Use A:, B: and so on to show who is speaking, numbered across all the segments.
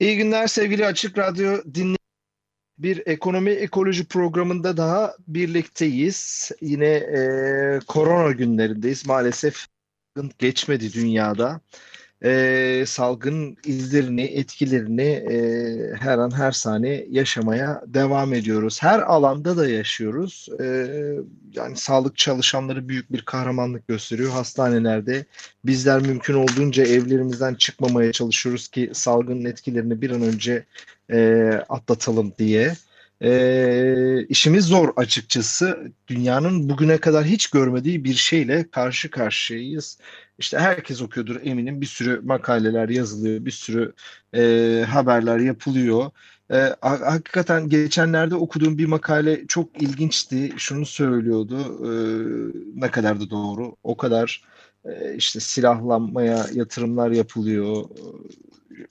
A: İyi günler sevgili Açık Radyo dinleyicileri. Bir ekonomi ekoloji programında daha birlikteyiz. Yine e, korona günlerindeyiz. Maalesef geçmedi dünyada e, salgın izlerini, etkilerini e, her an her saniye yaşamaya devam ediyoruz. Her alanda da yaşıyoruz. E, yani sağlık çalışanları büyük bir kahramanlık gösteriyor. Hastanelerde bizler mümkün olduğunca evlerimizden çıkmamaya çalışıyoruz ki salgının etkilerini bir an önce e, atlatalım diye. E, işimiz zor açıkçası. Dünyanın bugüne kadar hiç görmediği bir şeyle karşı karşıyayız. İşte herkes okuyordur eminim. Bir sürü makaleler yazılıyor, bir sürü e, haberler yapılıyor. E, hakikaten geçenlerde okuduğum bir makale çok ilginçti. Şunu söylüyordu. E, ne kadar da doğru. O kadar e, işte silahlanmaya yatırımlar yapılıyor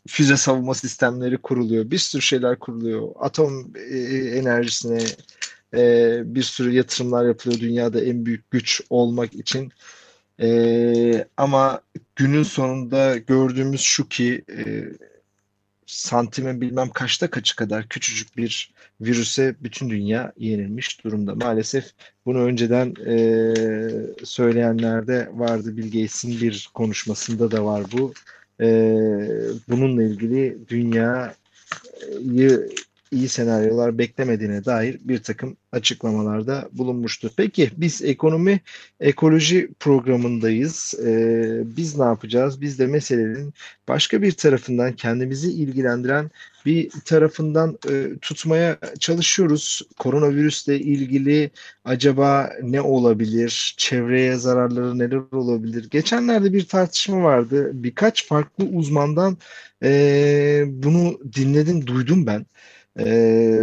A: füze savunma sistemleri kuruluyor. Bir sürü şeyler kuruluyor. Atom e, enerjisine e, bir sürü yatırımlar yapılıyor dünyada en büyük güç olmak için. E, ama günün sonunda gördüğümüz şu ki e, santimin bilmem kaçta kaçı kadar küçücük bir virüse bütün dünya yenilmiş durumda. Maalesef bunu önceden e, söyleyenler de vardı. Bill Gates'in bir konuşmasında da var bu e, bununla ilgili dünyayı iyi senaryolar beklemediğine dair bir takım açıklamalarda bulunmuştu. Peki biz ekonomi ekoloji programındayız. Ee, biz ne yapacağız? Biz de meselenin başka bir tarafından kendimizi ilgilendiren bir tarafından e, tutmaya çalışıyoruz. Koronavirüsle ilgili acaba ne olabilir? Çevreye zararları neler olabilir? Geçenlerde bir tartışma vardı. Birkaç farklı uzmandan e, bunu dinledim, duydum ben e,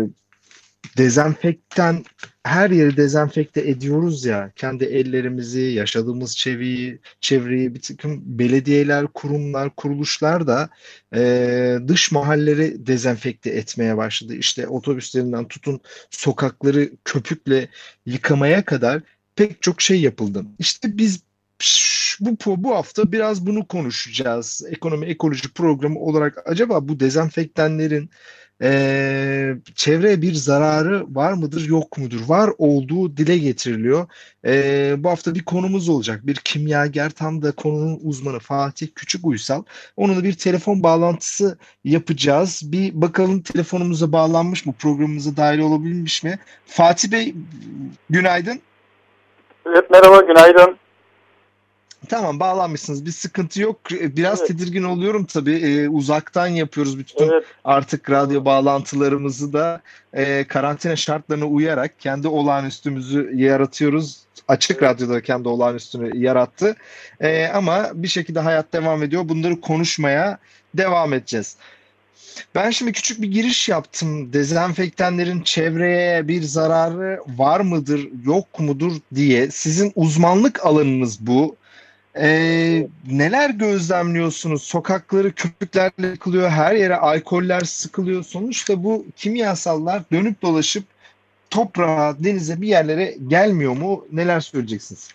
A: dezenfektan her yeri dezenfekte ediyoruz ya kendi ellerimizi yaşadığımız çevreyi çevreyi bir takım belediyeler kurumlar kuruluşlar da e, dış mahalleri dezenfekte etmeye başladı. İşte otobüslerinden tutun sokakları köpükle yıkamaya kadar pek çok şey yapıldı. İşte biz bu bu hafta biraz bunu konuşacağız. Ekonomi ekoloji programı olarak acaba bu dezenfektanların e, çevreye bir zararı var mıdır yok mudur? Var olduğu dile getiriliyor. E, bu hafta bir konumuz olacak. Bir kimyager tam da konunun uzmanı Fatih Küçük Uysal. Onunla bir telefon bağlantısı yapacağız. Bir bakalım telefonumuza bağlanmış mı? Programımıza dahil olabilmiş mi? Fatih Bey günaydın.
B: Evet merhaba günaydın.
A: Tamam bağlanmışsınız. Bir sıkıntı yok. Biraz evet. tedirgin oluyorum tabii. Ee, uzaktan yapıyoruz bütün evet. artık radyo bağlantılarımızı da e, karantina şartlarına uyarak kendi olağanüstümüzü yaratıyoruz. Açık evet. radyoda kendi olağanüstünü yarattı. E, ama bir şekilde hayat devam ediyor. Bunları konuşmaya devam edeceğiz. Ben şimdi küçük bir giriş yaptım. Dezenfektanların çevreye bir zararı var mıdır, yok mudur diye. Sizin uzmanlık alanınız bu. Ee, neler gözlemliyorsunuz? Sokakları köpüklerle yıkılıyor, her yere alkoller sıkılıyor. Sonuçta bu kimyasallar dönüp dolaşıp toprağa, denize bir yerlere gelmiyor mu? Neler söyleyeceksiniz?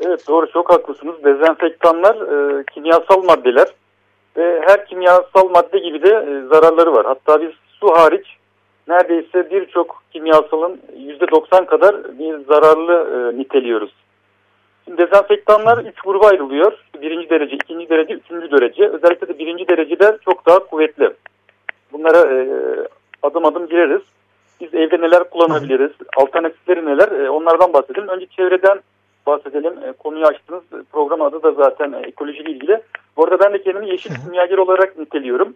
B: Evet doğru çok haklısınız. Dezenfektanlar e, kimyasal maddeler ve her kimyasal madde gibi de e, zararları var. Hatta biz su hariç neredeyse birçok kimyasalın %90 kadar bir zararlı e, niteliyoruz. Dezenfektanlar üç gruba ayrılıyor. Birinci derece, ikinci derece, üçüncü derece. Özellikle de birinci dereceler çok daha kuvvetli. Bunlara e, adım adım gireriz. Biz evde neler kullanabiliriz, alternatifleri neler e, onlardan bahsedelim. Önce çevreden bahsedelim. E, konuyu açtınız. Program adı da zaten e, ekolojiyle ilgili. Bu arada ben de kendimi yeşil kimyager olarak niteliyorum.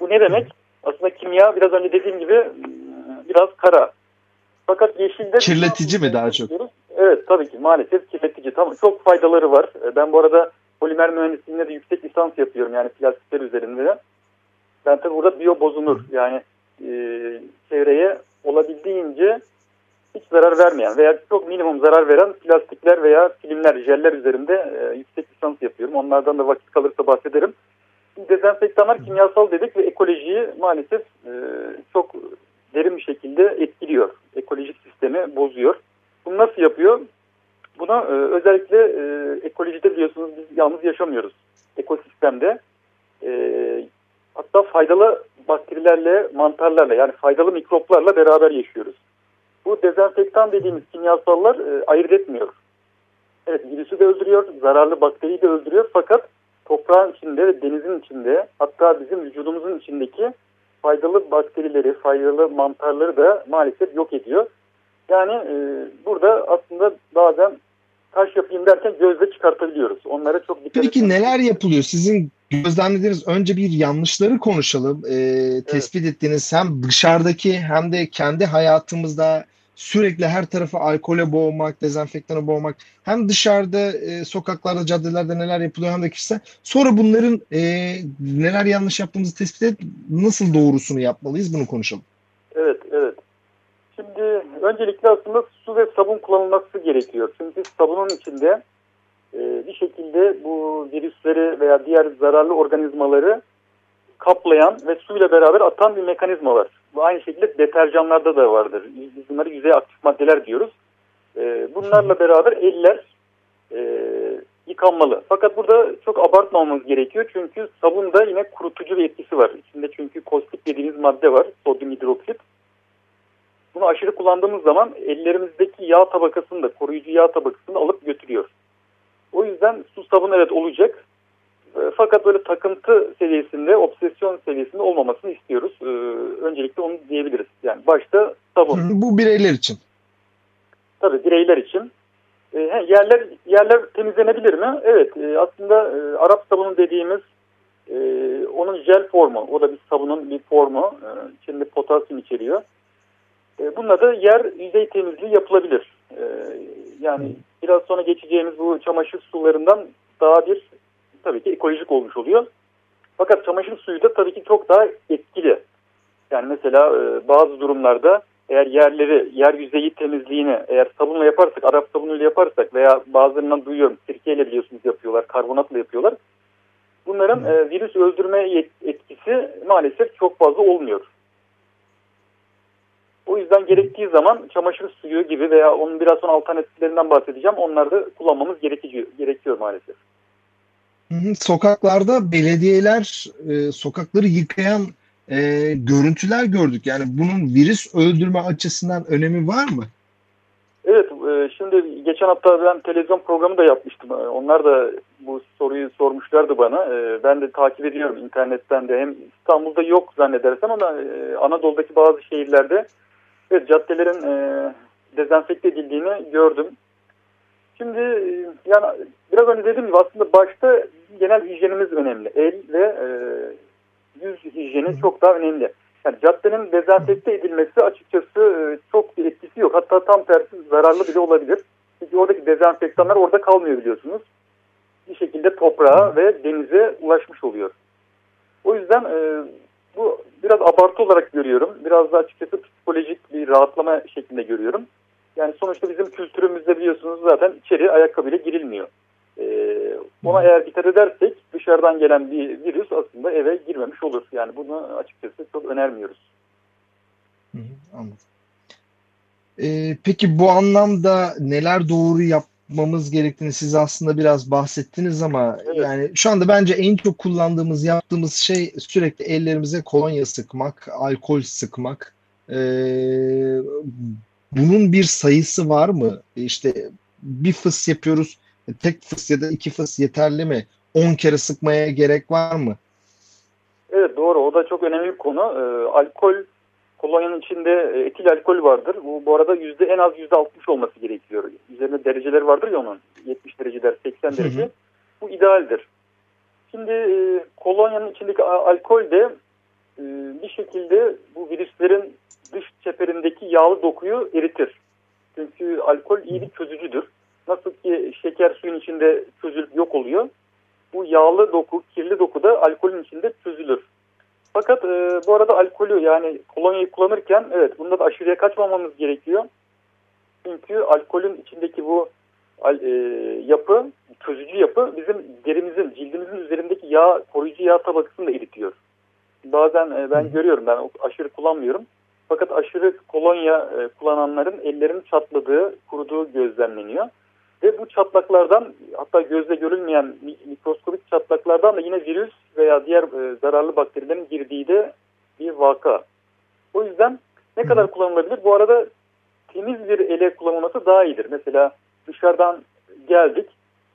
B: Bu ne demek? Aslında kimya biraz önce dediğim gibi biraz kara. Fakat yeşilde...
A: Kirletici mi daha çok?
B: Evet tabii ki maalesef kirletici. Tamam, çok faydaları var. E, ben bu arada polimer mühendisliğinde de yüksek lisans yapıyorum yani plastikler üzerinde. Ben tabii burada biyo bozunur yani e, çevreye olabildiğince hiç zarar vermeyen veya çok minimum zarar veren plastikler veya filmler, jeller üzerinde e, yüksek lisans yapıyorum. Onlardan da vakit kalırsa bahsederim. Dezenfektanlar kimyasal dedik ve ekolojiyi maalesef e, çok derin bir şekilde etkiliyor. Ekolojik sistemi bozuyor. Bunu nasıl yapıyor? Buna e, özellikle e, ekolojide biliyorsunuz biz yalnız yaşamıyoruz. Ekosistemde e, hatta faydalı bakterilerle, mantarlarla yani faydalı mikroplarla beraber yaşıyoruz. Bu dezenfektan dediğimiz kimyasallar e, ayırt etmiyor. Evet virüsü de öldürüyor, zararlı bakteriyi de öldürüyor fakat toprağın içinde ve denizin içinde hatta bizim vücudumuzun içindeki faydalı bakterileri, faydalı mantarları da maalesef yok ediyor. Yani e, burada aslında bazen taş yapayım derken gözle çıkartabiliyoruz. Onlara çok dikkat
A: Peki neler yapılıyor? Sizin gözlemlediğiniz önce bir yanlışları konuşalım. Ee, tespit evet. ettiğiniz hem dışarıdaki hem de kendi hayatımızda sürekli her tarafı alkole boğmak, dezenfektana boğmak hem dışarıda e, sokaklarda, caddelerde neler yapılıyor hem de kişisel. Sonra bunların e, neler yanlış yaptığımızı tespit edip nasıl doğrusunu yapmalıyız bunu konuşalım.
B: Evet, evet. Şimdi öncelikle aslında su ve sabun kullanılması gerekiyor. Çünkü sabunun içinde e, bir şekilde bu virüsleri veya diğer zararlı organizmaları kaplayan ve suyla beraber atan bir mekanizma var. Bu aynı şekilde deterjanlarda da vardır. Biz bunları yüzey aktif maddeler diyoruz. E, bunlarla beraber eller e, yıkanmalı. Fakat burada çok abartmamamız gerekiyor. Çünkü sabunda yine kurutucu bir etkisi var. İçinde çünkü kostik dediğimiz madde var. Sodyum hidroksit. Bunu aşırı kullandığımız zaman ellerimizdeki yağ tabakasını da koruyucu yağ tabakasını alıp götürüyor. O yüzden su sabun evet olacak. E, fakat böyle takıntı seviyesinde, obsesyon seviyesinde olmamasını istiyoruz. E, öncelikle onu diyebiliriz. Yani başta sabun.
A: Bu bireyler için.
B: Tabii bireyler için. E, yerler yerler temizlenebilir mi? Evet. Aslında Arap sabunu dediğimiz onun jel formu. O da bir sabunun bir formu. İçinde potasyum içeriyor. Bununla da yer yüzey temizliği yapılabilir. Yani biraz sonra geçeceğimiz bu çamaşır sularından daha bir tabii ki ekolojik olmuş oluyor. Fakat çamaşır suyu da tabii ki çok daha etkili. Yani mesela e, bazı durumlarda eğer yerleri, yer yüzeyi temizliğini eğer sabunla yaparsak, Arap sabunuyla yaparsak veya bazılarından duyuyorum sirkeyle biliyorsunuz yapıyorlar, karbonatla yapıyorlar. Bunların e, virüs öldürme etkisi maalesef çok fazla olmuyor. O yüzden gerektiği zaman çamaşır suyu gibi veya onun biraz sonra alternatiflerinden bahsedeceğim. Onları da kullanmamız gerekiyor, gerekiyor maalesef.
A: Sokaklarda belediyeler e, sokakları yıkayan e, görüntüler gördük. Yani bunun virüs öldürme açısından önemi var mı?
B: Evet, e, şimdi geçen hafta ben televizyon programı da yapmıştım. E, onlar da bu soruyu sormuşlardı bana. E, ben de takip ediyorum internetten de. Hem İstanbul'da yok zannedersem ama e, Anadolu'daki bazı şehirlerde evet, caddelerin e, dezenfekte edildiğini gördüm. Şimdi yani biraz önce dediğim gibi aslında başta genel hijyenimiz önemli. El ve e, yüz hijyeni çok daha önemli. Yani caddenin dezenfekte edilmesi açıkçası e, çok bir etkisi yok. Hatta tam tersi zararlı bile olabilir. Çünkü oradaki dezenfektanlar orada kalmıyor biliyorsunuz. Bir şekilde toprağa ve denize ulaşmış oluyor. O yüzden e, bu biraz abartı olarak görüyorum. Biraz da açıkçası psikolojik bir rahatlama şeklinde görüyorum. Yani sonuçta bizim kültürümüzde biliyorsunuz zaten içeri ayakkabıyla girilmiyor. Ee, ona eğer dikkat edersek dışarıdan gelen bir virüs aslında eve girmemiş olur. Yani bunu açıkçası çok önermiyoruz.
A: Hı anladım. Ee, peki bu anlamda neler doğru yapmamız gerektiğini siz aslında biraz bahsettiniz ama evet. yani şu anda bence en çok kullandığımız yaptığımız şey sürekli ellerimize kolonya sıkmak, alkol sıkmak. Ee, bunun bir sayısı var mı? İşte bir fıs yapıyoruz. Tek fıs ya da iki fıs yeterli mi? 10 kere sıkmaya gerek var mı?
B: Evet doğru. O da çok önemli bir konu. Ee, alkol kolonyanın içinde e, etil alkol vardır. Bu, bu arada yüzde en az yüzde 60 olması gerekiyor. Üzerinde dereceler vardır ya onun. 70 dereceler, 80 derece. Hı hı. Bu idealdir. Şimdi e, kolonyanın içindeki alkol de e, bir şekilde bu virüslerin dış çeperindeki yağlı dokuyu eritir. Çünkü alkol iyi bir çözücüdür. Nasıl ki şeker suyun içinde çözülüp yok oluyor. yağlı doku, kirli doku da alkolün içinde çözülür. Fakat e, bu arada alkolü yani kolonyayı kullanırken evet bunda da aşırıya kaçmamamız gerekiyor. Çünkü alkolün içindeki bu e, yapı, çözücü yapı bizim derimizin, cildimizin üzerindeki yağ, koruyucu yağ tabakasını da eritiyor. Bazen e, ben görüyorum, ben aşırı kullanmıyorum. Fakat aşırı kolonya e, kullananların ellerinin çatladığı, kuruduğu gözlemleniyor. Ve bu çatlaklardan hatta gözle görülmeyen mikroskobik çatlaklardan da yine virüs veya diğer e, zararlı bakterilerin girdiği de bir vaka. O yüzden ne kadar kullanılabilir? Bu arada temiz bir ele kullanılması daha iyidir. Mesela dışarıdan geldik.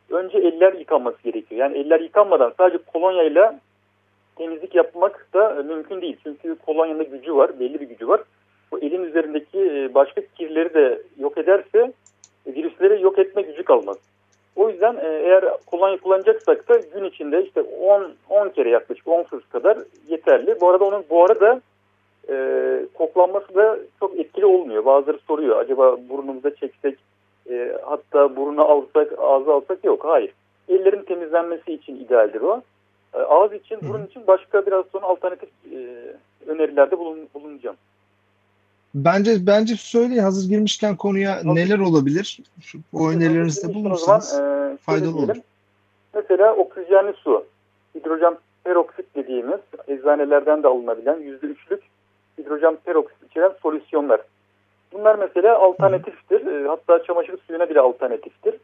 B: Önce eller yıkanması gerekiyor. Yani eller yıkanmadan sadece kolonyayla temizlik yapmak da mümkün değil. Çünkü kolonyanın gücü var, belli bir gücü var. Bu elin üzerindeki e, başka kirleri de yok ederse virüsleri yok etme gücü kalmaz. O yüzden e, eğer kolonya kullanacaksak da gün içinde işte 10 10 kere yaklaşık 10 fırs kadar yeterli. Bu arada onun bu arada e, koklanması da çok etkili olmuyor. Bazıları soruyor acaba burnumuza çeksek e, hatta burnu alsak ağzı alsak yok. Hayır. Ellerin temizlenmesi için idealdir o. E, ağız için, burun için başka biraz sonra alternatif e, önerilerde bulun, bulunacağım.
A: Bence bence söyleyin hazır girmişken konuya hazır. neler olabilir? Şu, o önerilerinizde bulunursanız e, faydalı olur.
B: Mesela oksijenli su, hidrojen peroksit dediğimiz eczanelerden de alınabilen %3'lük hidrojen peroksit içeren solüsyonlar. Bunlar mesela alternatiftir. E, hatta çamaşır suyuna bile alternatiftir.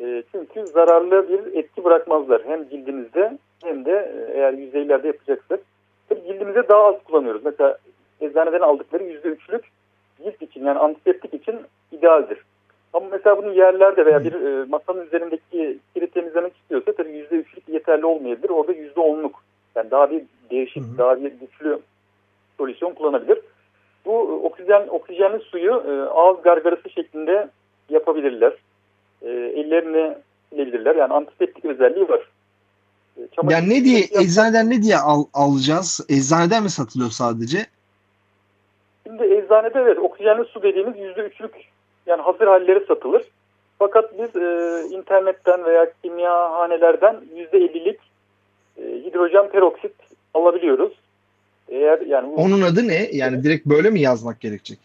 B: E, çünkü zararlı bir etki bırakmazlar. Hem cildimizde hem de e, eğer yüzeylerde yapacaksak. Tabii cildimize daha az kullanıyoruz. Mesela eczaneden aldıkları %3'lük cilt için yani antiseptik için idealdir. Ama mesela bunu yerlerde veya bir e, masanın üzerindeki kiri temizlemek istiyorsa tabii %3'lük yeterli olmayabilir. Orada %10'luk yani daha bir değişik, hı hı. daha bir güçlü solüsyon kullanabilir. Bu e, oksijen oksijenli suyu e, ağız gargarası şeklinde yapabilirler. E, ellerini silebilirler. Yani antiseptik özelliği var.
A: E, çamaşır yani ne diye eczaneden ne diye al, alacağız? Eczaneden mi satılıyor sadece?
B: Şimdi eczanede evet oksijenli su dediğimiz %3'lük yani hazır halleri satılır. Fakat biz e, internetten veya kimyahanelerden %50'lik e, hidrojen peroksit alabiliyoruz.
A: Eğer yani Onun adı ne? Yani direkt böyle mi yazmak gerekecek?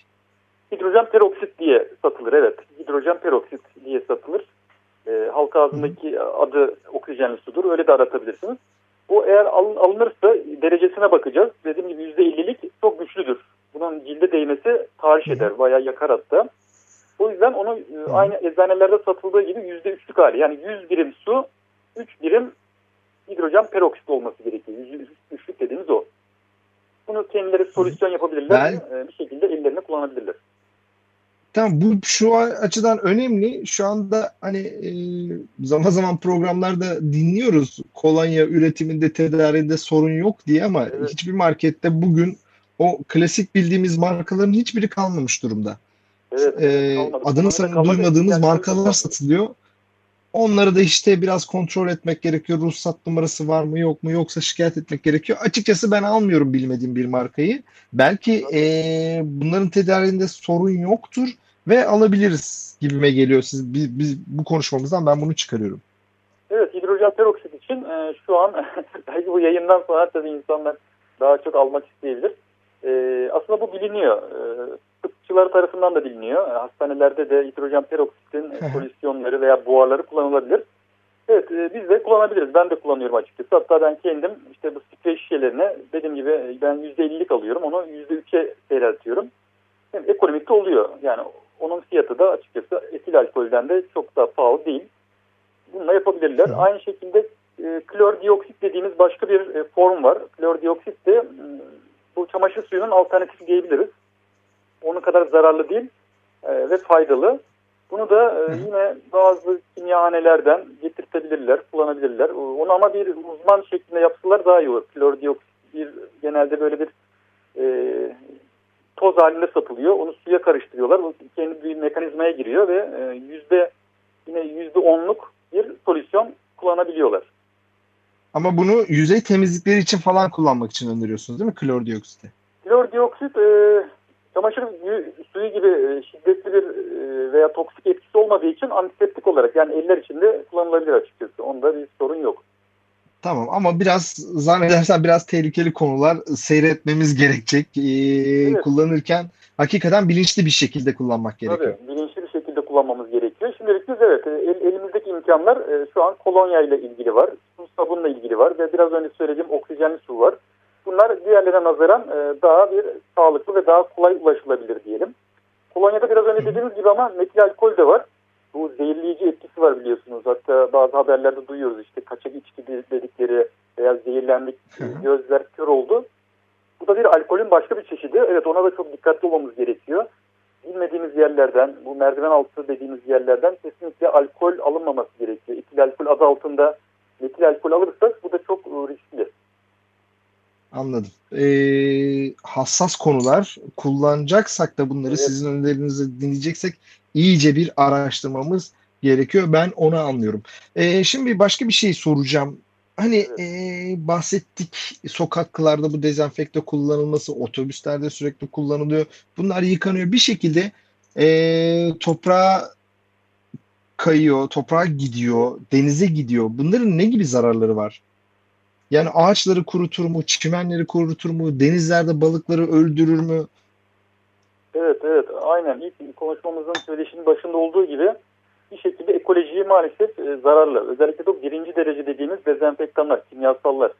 B: Hidrojen peroksit diye satılır evet. Hidrojen peroksit diye satılır. E, halk ağzındaki Hı. adı oksijenli sudur. Öyle de aratabilirsiniz. O eğer alın, alınırsa derecesine bakacağız. Dediğim gibi %50'lik çok güçlüdür. Bunun cilde değmesi tahriş eder. Bayağı yakar hatta. O yüzden onu e, aynı eczanelerde satıldığı gibi %3'lük hali. Yani 100 birim su 3 birim hidrojen peroksit olması gerekiyor. %3'lük dediğimiz o. Bunu kendileri solüsyon yapabilirler. Ben... E, bir şekilde ellerini kullanabilirler.
A: Tamam bu şu açıdan önemli. Şu anda hani e, zaman zaman programlarda dinliyoruz kolonya üretiminde tedarinde sorun yok diye ama evet. hiçbir markette bugün o klasik bildiğimiz markaların hiçbiri kalmamış durumda. Evet, ee, adını sanırım duymadığımız markalar satılıyor. Onları da işte biraz kontrol etmek gerekiyor. Ruhsat numarası var mı yok mu yoksa şikayet etmek gerekiyor. Açıkçası ben almıyorum bilmediğim bir markayı. Belki e, bunların tedarinde sorun yoktur ve alabiliriz gibime geliyor. Siz biz, biz bu konuşmamızdan ben bunu çıkarıyorum.
B: Evet hidrojen peroksit için e, şu an belki bu yayından sonra tabii insanlar daha çok almak isteyebilir. E, aslında bu biliniyor. E, tıpçılar tarafından da biliniyor. E, hastanelerde de hidrojen peroksitin solüsyonları veya buharları kullanılabilir. Evet e, biz de kullanabiliriz. Ben de kullanıyorum açıkçası. Hatta ben kendim işte bu sprey şişelerine dediğim gibi ben %50'lik alıyorum. Onu %3'e seyreltiyorum. Hem ekonomik de oluyor. Yani onun fiyatı da açıkçası etil alkolden de çok da pahalı değil. Bununla yapabilirler. Hı. Aynı şekilde e, klor dioksit dediğimiz başka bir e, form var. Klor dioksit de bu çamaşır suyunun alternatifi diyebiliriz. Onun kadar zararlı değil e, ve faydalı. Bunu da e, yine bazı kimyahanelerden getirtebilirler, kullanabilirler. Onu ama bir uzman şeklinde yapsalar daha iyi olur. Klor dioksit bir, genelde böyle bir e, toz halinde satılıyor. Onu suya karıştırıyorlar. O kendi bir mekanizmaya giriyor ve e, yüzde yine yüzde onluk bir solüsyon kullanabiliyorlar.
A: Ama bunu yüzey temizlikleri için falan kullanmak için öneriyorsunuz değil mi klor dioksiti?
B: Klor dioksit e, çamaşır suyu gibi e, şiddetli bir e, veya toksik etkisi olmadığı için antiseptik olarak yani eller içinde kullanılabilir açıkçası. Onda bir sorun yok.
A: Tamam ama biraz zannedersen biraz tehlikeli konular seyretmemiz gerekecek. Ee,
B: Evet.
A: kullanırken hakikaten bilinçli bir şekilde kullanmak gerekiyor.
B: Tabii bilinçli bir şekilde kullanmamız gerekiyor. Şimdilik biz evet e, el- elimizdeki imkanlar e, şu an kolonya ile ilgili var, su sabunla ilgili var ve biraz önce söylediğim oksijenli su var. Bunlar diğerlerine nazaran e, daha bir sağlıklı ve daha kolay ulaşılabilir diyelim. Kolonyada biraz önce dediğimiz gibi ama metil alkol de var. Bu zehirleyici etkisi var biliyorsunuz. Hatta bazı haberlerde duyuyoruz işte kaçak içki dedikleri veya zehirlendik, gözler kör oldu. Bu da bir alkolün başka bir çeşidi. Evet ona da çok dikkatli olmamız gerekiyor. Bilmediğimiz yerlerden, bu merdiven altı dediğimiz yerlerden kesinlikle alkol alınmaması gerekiyor. Etil alkol adı altında metil alkol alırsak bu da çok e, riskli.
A: Anladım. Ee, hassas konular kullanacaksak da bunları
B: Evet.
A: sizin önerilerinizi dinleyeceksek iyice bir araştırmamız gerekiyor. Ben onu anlıyorum. Ee, şimdi başka bir şey soracağım. Hani
B: Evet.
A: ee, bahsettik sokaklarda bu dezenfekte kullanılması, otobüslerde sürekli kullanılıyor. Bunlar yıkanıyor. Bir şekilde ee, toprağa kayıyor, toprağa gidiyor, denize gidiyor. Bunların ne gibi zararları var? Yani ağaçları kurutur mu, çimenleri kurutur mu, denizlerde balıkları öldürür mü?
B: Evet evet aynen ilk konuşmamızın söyleşinin başında olduğu gibi bir şekilde ekolojiye maalesef e, zararlı. Özellikle de birinci derece dediğimiz dezenfektanlar, kimyasallar.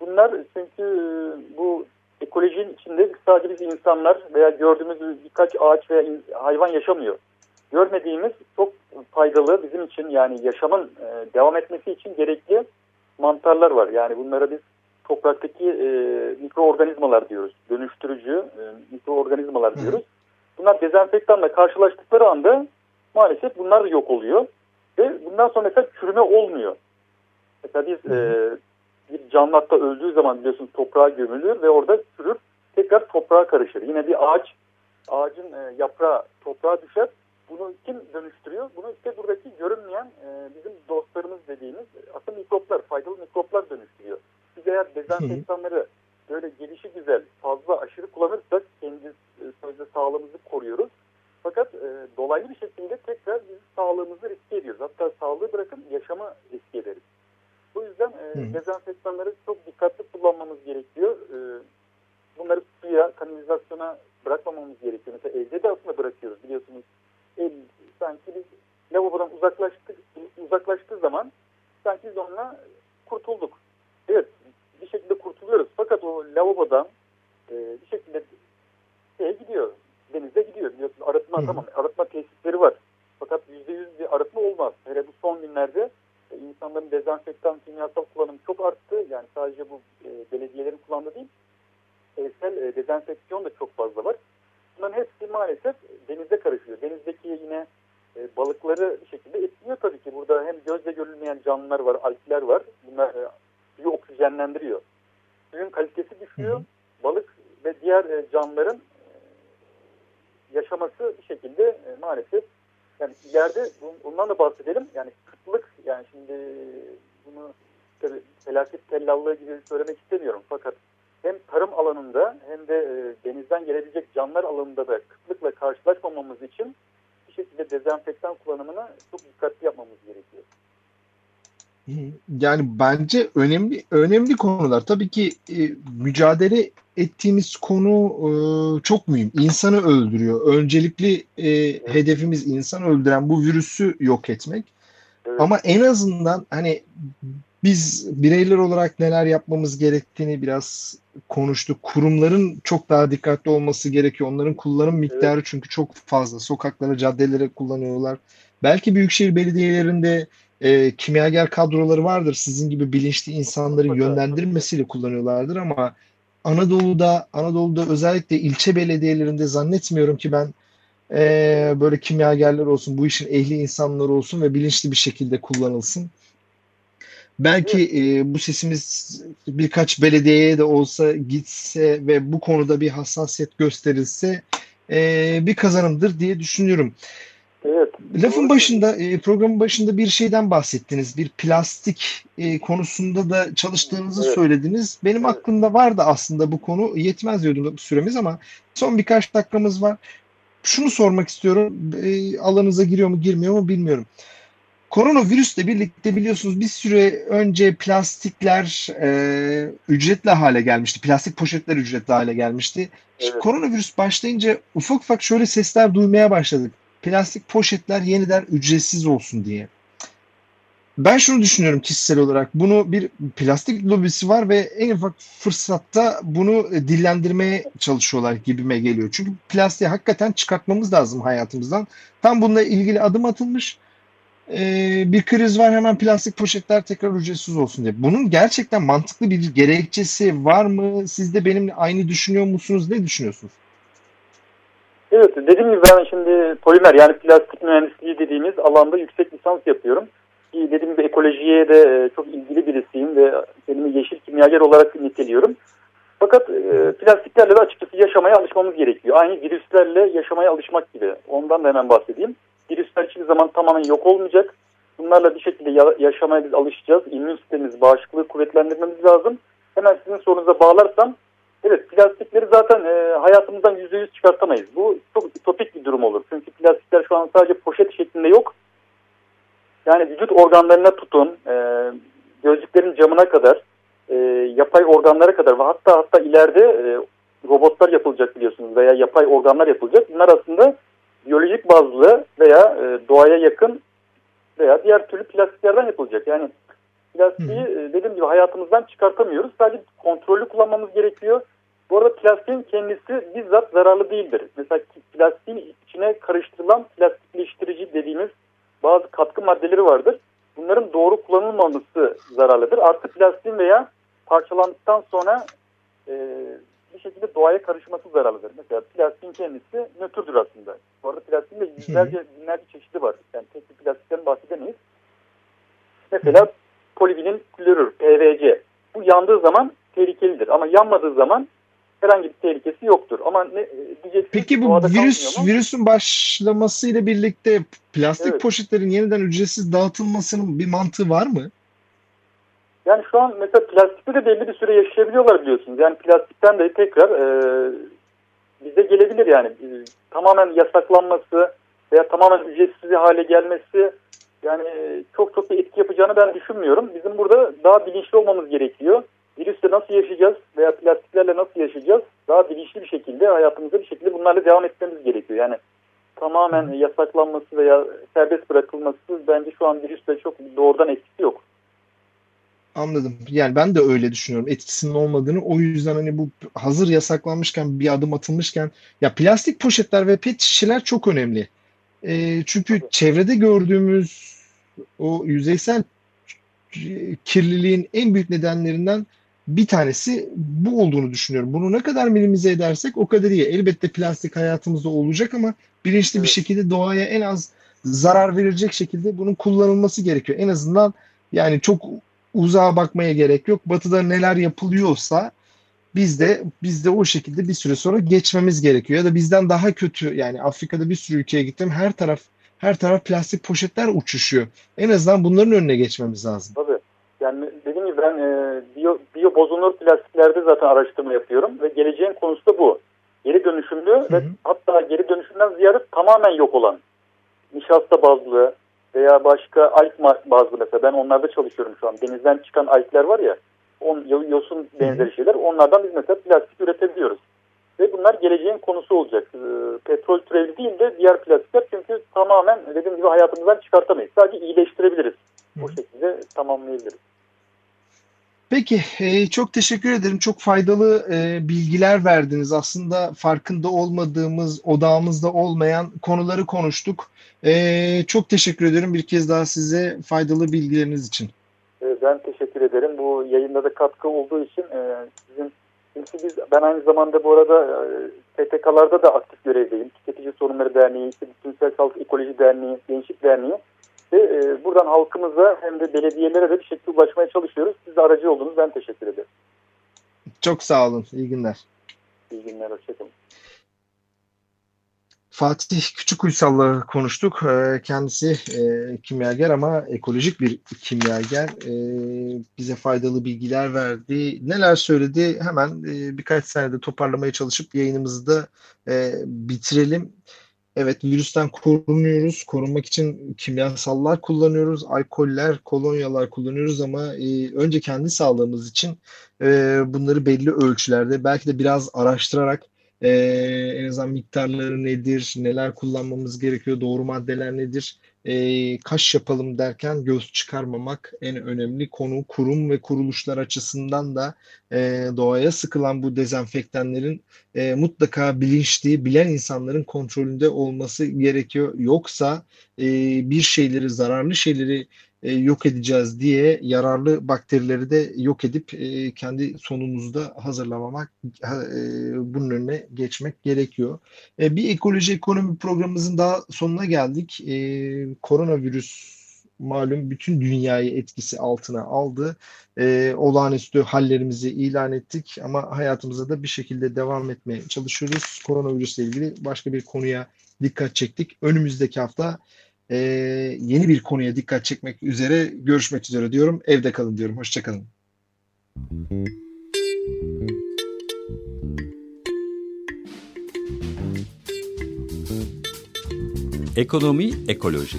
B: Bunlar çünkü e, bu ekolojinin içinde sadece biz insanlar veya gördüğümüz birkaç ağaç veya hayvan yaşamıyor. Görmediğimiz çok faydalı bizim için yani yaşamın e, devam etmesi için gerekli mantarlar var. Yani bunlara biz topraktaki e, mikroorganizmalar diyoruz. Dönüştürücü e, mikroorganizmalar diyoruz. Bunlar dezenfektanla karşılaştıkları anda maalesef bunlar yok oluyor. Ve bundan sonra mesela çürüme olmuyor. Mesela biz e, bir canlı hatta öldüğü zaman biliyorsunuz toprağa gömülür ve orada çürür tekrar toprağa karışır. Yine bir ağaç ağacın e, yaprağı toprağa düşer. Bunu kim dönüştürüyor? Bunu işte buradaki görünmeyen e, bizim dostlarımız dediğimiz aslında mikroplar, faydalı mikroplar dönüştürüyor. Biz eğer dezenfektanları böyle gelişi güzel, fazla aşırı kullanırsak kendi e, sözde sağlığımızı koruyoruz. Fakat e, dolaylı bir şekilde tekrar biz sağlığımızı riske ediyoruz. Hatta sağlığı bırakın yaşamı riske ederiz. Bu yüzden e,
A: Hı.
B: dezenfektanları çok dikkatli kullanmamız gerekiyor. E, bunları suya, kanalizasyona bırakmamamız gerekiyor. Mesela evde de aslında bırakıyoruz biliyorsunuz. El, sanki biz lavabodan uzaklaştık, uzaklaştığı zaman sanki biz onunla kurtulduk. Evet bir şekilde kurtuluyoruz. Fakat o lavabodan e, bir şekilde şeye gidiyor. Denize gidiyor. Biliyorsunuz arıtma
A: hı.
B: tamam arıtma tesisleri var. Fakat yüzde yüz bir arıtma olmaz. Hele bu son günlerde e, insanların dezenfektan kimyasal kullanımı çok arttı. Yani sadece bu e, belediyelerin kullandığı değil. Evsel e, dezenfeksiyon da çok fazla var. Bunların hepsi maalesef denize karışıyor. Denizdeki yine e, balıkları bir şekilde etkiliyor tabii ki. Burada hem gözle görülmeyen canlılar var, algler var. Bunlar e, suyu oksijenlendiriyor. Suyun kalitesi düşüyor.
A: Hı hı.
B: Balık ve diğer e, canlıların e, yaşaması bir şekilde e, maalesef yani ileride bun- bundan da bahsedelim. Yani kıtlık yani şimdi bunu tabii felaket tellallığı gibi söylemek istemiyorum. Fakat hem tarım alanında hem de e, denizden gelebilecek canlılar alanında da kıtlıkla karşılaşmamamız için bir şekilde dezenfektan kullanımına çok dikkatli yapmamız gerekiyor.
A: Yani bence önemli önemli konular. Tabii ki e, mücadele ettiğimiz konu e, çok mühim. İnsanı öldürüyor. Öncelikli e, hedefimiz insan öldüren bu virüsü yok etmek.
B: Evet.
A: Ama en azından hani biz bireyler olarak neler yapmamız gerektiğini biraz konuştuk. Kurumların çok daha dikkatli olması gerekiyor. Onların kullanım miktarı çünkü çok fazla. Sokaklara, caddelere kullanıyorlar. Belki büyükşehir belediyelerinde e, kimyager kadroları vardır. Sizin gibi bilinçli insanların
B: Mutlaka.
A: yönlendirmesiyle kullanıyorlardır ama Anadolu'da Anadolu'da özellikle ilçe belediyelerinde zannetmiyorum ki ben e, böyle kimyagerler olsun, bu işin ehli insanlar olsun ve bilinçli bir şekilde kullanılsın. Belki e, bu sesimiz birkaç belediyeye de olsa gitse ve bu konuda bir hassasiyet gösterilse e, bir kazanımdır diye düşünüyorum.
B: Evet.
A: Lafın başında, e, programın başında bir şeyden bahsettiniz. Bir plastik e, konusunda da çalıştığınızı
B: Evet.
A: söylediniz. Benim
B: Evet.
A: aklımda vardı aslında bu konu. Yetmez diyordum bu süremiz ama son birkaç dakikamız var. Şunu sormak istiyorum. E, alanınıza giriyor mu girmiyor mu bilmiyorum. Koronavirüsle birlikte biliyorsunuz bir süre önce plastikler e, ücretli hale gelmişti. Plastik poşetler ücretli hale gelmişti.
B: Evet.
A: Koronavirüs başlayınca ufak ufak şöyle sesler duymaya başladık. Plastik poşetler yeniden ücretsiz olsun diye. Ben şunu düşünüyorum kişisel olarak. Bunu bir plastik lobisi var ve en ufak fırsatta bunu dillendirmeye çalışıyorlar gibime geliyor. Çünkü plastiği hakikaten çıkartmamız lazım hayatımızdan. Tam bununla ilgili adım atılmış. Ee, bir kriz var hemen plastik poşetler tekrar ücretsiz olsun diye. Bunun gerçekten mantıklı bir gerekçesi var mı? Siz de benimle aynı düşünüyor musunuz? Ne düşünüyorsunuz?
B: Evet dediğim gibi ben şimdi polimer yani plastik mühendisliği dediğimiz alanda yüksek lisans yapıyorum. Ki dediğim gibi ekolojiye de e, çok ilgili birisiyim ve kendimi yeşil kimyager olarak niteliyorum. Fakat e, plastiklerle de açıkçası yaşamaya alışmamız gerekiyor. Aynı virüslerle yaşamaya alışmak gibi. Ondan da hemen bahsedeyim. Virüsler hiçbir zaman tamamen yok olmayacak. Bunlarla bir şekilde ya- yaşamaya biz alışacağız. İmmün sistemimiz, bağışıklığı kuvvetlendirmemiz lazım. Hemen sizin sorunuza bağlarsam, evet plastikleri zaten e, hayatımızdan %100 çıkartamayız. Bu çok ütopik bir durum olur. Çünkü plastikler şu an sadece poşet şeklinde yok. Yani vücut organlarına tutun, e, gözlüklerin camına kadar, e, yapay organlara kadar ve hatta hatta ileride e, robotlar yapılacak biliyorsunuz veya yapay organlar yapılacak. Bunlar aslında biyolojik bazlı veya e, doğaya yakın veya diğer türlü plastiklerden yapılacak. Yani plastiği e, dediğim gibi hayatımızdan çıkartamıyoruz. Sadece kontrollü kullanmamız gerekiyor. Bu arada plastiğin kendisi bizzat zararlı değildir. Mesela plastiğin içine karıştırılan plastikleştirici dediğimiz bazı katkı maddeleri vardır. Bunların doğru kullanılmaması zararlıdır. Artı plastiğin veya parçalandıktan sonra e, bir şekilde doğaya karışması zararlıdır. Mesela plastiğin kendisi nötrdür aslında. Bu arada plastiğin de yüzlerce, binlerce çeşidi var. Yani tek bir plastikten bahsedemeyiz. Mesela polivinil klorür, PVC. Bu yandığı zaman tehlikelidir. Ama yanmadığı zaman herhangi bir tehlikesi yoktur. Ama ne diyeceksiniz?
A: Peki bu virüs virüsün başlamasıyla birlikte plastik
B: Evet.
A: poşetlerin yeniden ücretsiz dağıtılmasının bir mantığı var mı?
B: Yani şu an mesela plastikte de belli bir süre yaşayabiliyorlar biliyorsunuz. Yani plastikten de tekrar e, bize gelebilir yani. E, tamamen yasaklanması veya tamamen ücretsiz hale gelmesi yani e, çok çok bir etki yapacağını ben düşünmüyorum. Bizim burada daha bilinçli olmamız gerekiyor. Virüsle nasıl yaşayacağız veya plastiklerle nasıl yaşayacağız? Daha bilinçli bir şekilde hayatımıza bir şekilde bunlarla devam etmemiz gerekiyor. Yani tamamen yasaklanması veya serbest bırakılması bence şu an virüsle çok doğrudan etkisi yok.
A: Anladım. Yani ben de öyle düşünüyorum. Etkisinin olmadığını. O yüzden hani bu hazır yasaklanmışken bir adım atılmışken ya plastik poşetler ve pet şişeler çok önemli. Ee, çünkü
B: Tabii.
A: çevrede gördüğümüz o yüzeysel kirliliğin en büyük nedenlerinden bir tanesi bu olduğunu düşünüyorum. Bunu ne kadar minimize edersek o kadar iyi. Elbette plastik hayatımızda olacak ama bilinçli bir
B: Evet.
A: şekilde doğaya en az zarar verecek şekilde bunun kullanılması gerekiyor. En azından yani çok uzağa bakmaya gerek yok. Batı'da neler yapılıyorsa biz de biz de o şekilde bir süre sonra geçmemiz gerekiyor. Ya da bizden daha kötü yani Afrika'da bir sürü ülkeye gittim. Her taraf her taraf plastik poşetler uçuşuyor. En azından bunların önüne geçmemiz lazım.
B: Tabii. Yani dediğim gibi ben e, biyo, biyo bozulur plastiklerde zaten araştırma yapıyorum ve geleceğin konusu da bu. Geri dönüşümlü ve
A: hı.
B: hatta geri dönüşümden ziyade tamamen yok olan nişasta bazlı veya başka ma- bazlı mesela ben onlarda çalışıyorum şu an. Denizden çıkan algler var ya on, yo- yosun benzeri şeyler onlardan biz mesela plastik üretebiliyoruz. Ve bunlar geleceğin konusu olacak. E, petrol türevi değil de diğer plastikler çünkü tamamen dediğim gibi hayatımızdan çıkartamayız. Sadece iyileştirebiliriz. O şekilde tamamlayabiliriz.
A: Peki, e, çok teşekkür ederim. Çok faydalı e, bilgiler verdiniz. Aslında farkında olmadığımız, odağımızda olmayan konuları konuştuk. E, çok teşekkür ederim bir kez daha size faydalı bilgileriniz için.
B: Ben teşekkür ederim. Bu yayında da katkı olduğu için sizin çünkü biz ben aynı zamanda bu arada STK'larda da aktif görevdeyim. Tüketici Sorunları Derneği, işte Bütünsel Sağlık Ekoloji Derneği, Gençlik Derneği ve e, buradan halkımıza hem de belediyelere de bir şekilde ulaşmaya çalışıyoruz. Siz de aracı oldunuz. Ben teşekkür ederim.
A: Çok sağ olun. İyi günler.
B: İyi günler. Hoşçakalın.
A: Fatih Küçükuysal'la konuştuk. Ee, Kendisi e, kimyager ama ekolojik bir kimyager. Ee, Bize faydalı bilgiler verdi. Neler söyledi? Hemen e, birkaç saniyede toparlamaya çalışıp yayınımızı da e, bitirelim. Evet virüsten korunuyoruz. Korunmak için kimyasallar kullanıyoruz, alkoller, kolonyalar kullanıyoruz ama e, önce kendi sağlığımız için e, bunları belli ölçülerde belki de biraz araştırarak e, en azından miktarları nedir, neler kullanmamız gerekiyor, doğru maddeler nedir, e, kaş yapalım derken göz çıkarmamak en önemli konu. Kurum ve kuruluşlar açısından da e, doğaya sıkılan bu dezenfektanların e, mutlaka bilinçli, bilen insanların kontrolünde olması gerekiyor. Yoksa e, bir şeyleri, zararlı şeyleri e, yok edeceğiz diye yararlı bakterileri de yok edip e, kendi sonumuzu da hazırlamamak, e, bunun önüne geçmek gerekiyor. bir ekoloji ekonomi programımızın daha sonuna geldik. koronavirüs malum bütün dünyayı etkisi altına aldı. E, olağanüstü hallerimizi ilan ettik ama hayatımıza da bir şekilde devam etmeye çalışıyoruz. Koronavirüsle ilgili başka bir konuya dikkat çektik. Önümüzdeki hafta e, yeni bir konuya dikkat çekmek üzere görüşmek üzere diyorum. Evde kalın diyorum. Hoşçakalın.
C: Ekonomi Ekoloji